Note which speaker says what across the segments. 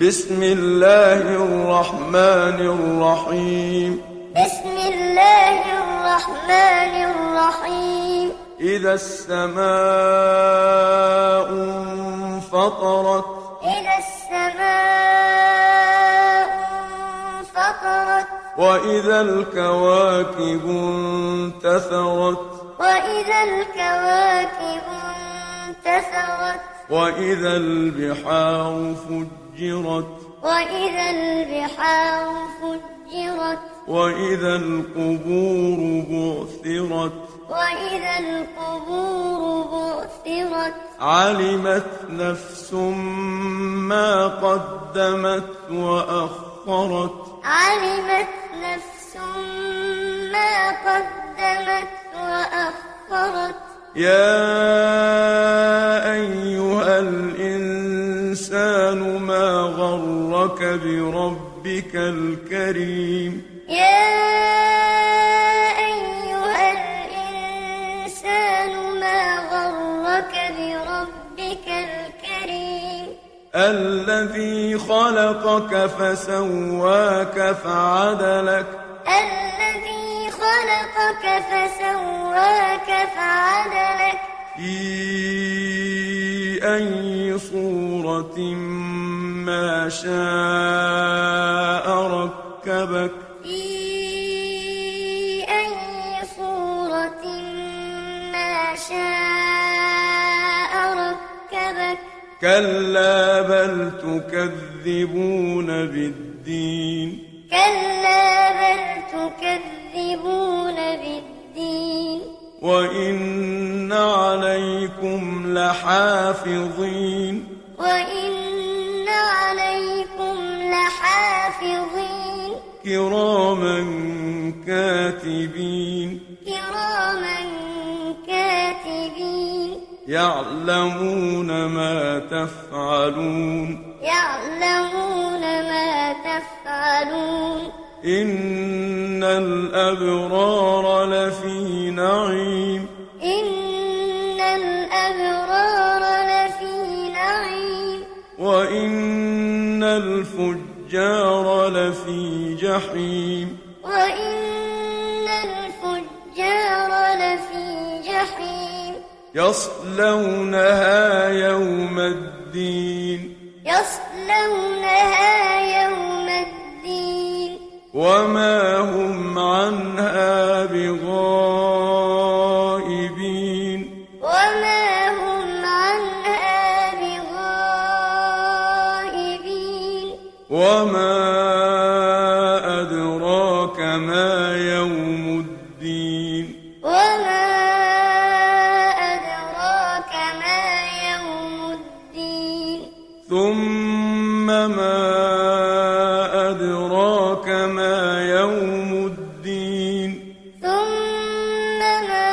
Speaker 1: بسم الله الرحمن الرحيم.
Speaker 2: بسم الله الرحمن الرحيم.
Speaker 1: إذا السماء انفطرت
Speaker 2: إذا السماء انفطرت
Speaker 1: وإذا الكواكب انتثرت
Speaker 2: وإذا الكواكب انتثرت
Speaker 1: وإذا البحار فجرت
Speaker 2: وإذا البحار فجرت
Speaker 1: وإذا القبور بعثرت
Speaker 2: وإذا القبور بعثرت
Speaker 1: علمت نفس ما قدمت وأخرت
Speaker 2: علمت نفس ما قدمت وأخرت
Speaker 1: يا الإنسان ما غرك بربك الكريم.
Speaker 2: يا أيها الإنسان ما غرك بربك الكريم.
Speaker 1: الذي خلقك فسواك فعدلك.
Speaker 2: الذي خلقك فسواك فعدلك.
Speaker 1: في أي صورة ما شاء ركبك.
Speaker 2: في أي صورة ما شاء ركبك.
Speaker 1: كلا بل تكذبون بالدين.
Speaker 2: كلا بل تكذبون بالدين.
Speaker 1: وإن عليكم لحافظين.
Speaker 2: وإن عليكم لحافظين.
Speaker 1: كراما كاتبين.
Speaker 2: كراما كاتبين.
Speaker 1: يعلمون ما تفعلون.
Speaker 2: يعلمون ما تفعلون.
Speaker 1: إن الأبرار لفي نعيم. وإن الفجار لفي جحيم
Speaker 2: وإن الفجار لفي جحيم
Speaker 1: يصلونها يوم الدين
Speaker 2: يصلونها يوم الدين
Speaker 1: وما هم عنها بغائبين
Speaker 2: وما
Speaker 1: وما أدراك ما يوم الدين
Speaker 2: وما أدراك ما يوم الدين
Speaker 1: ثم ما أدراك ما يوم الدين
Speaker 2: ثم ما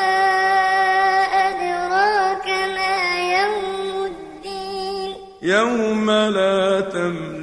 Speaker 2: أدراك ما يوم الدين
Speaker 1: يوم لا تملك